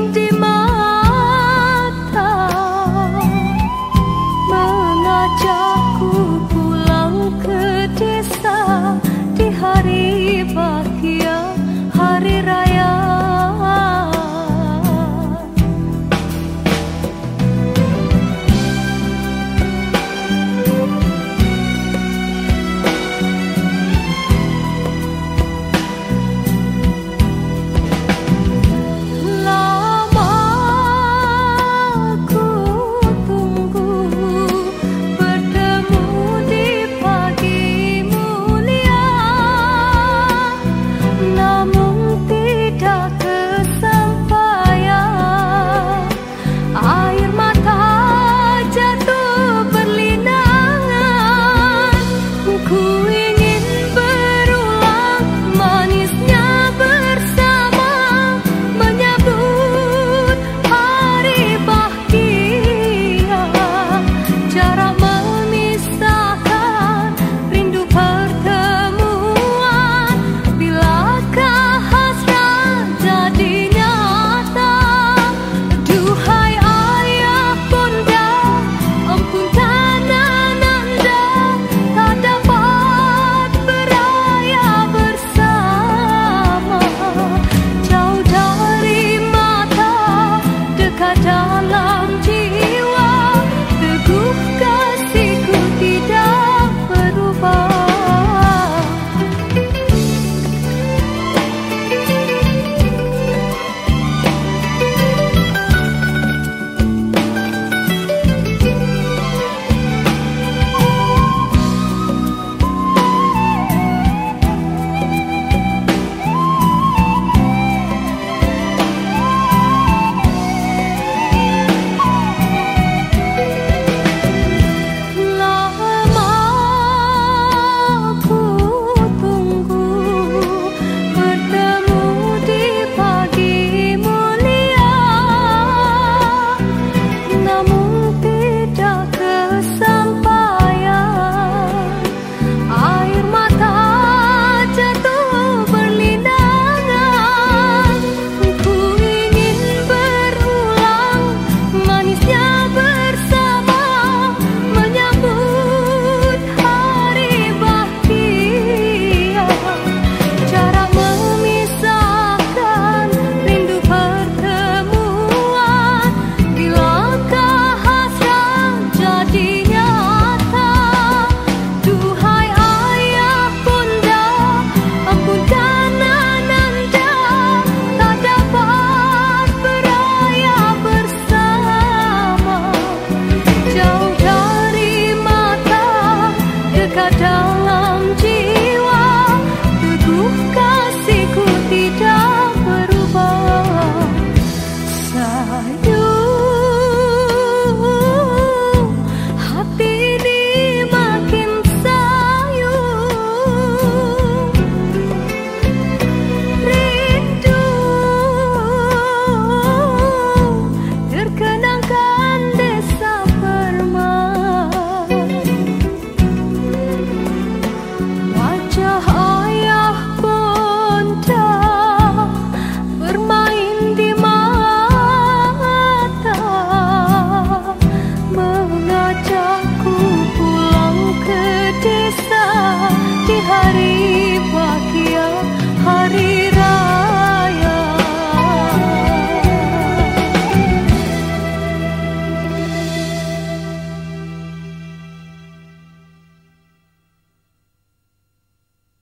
in dem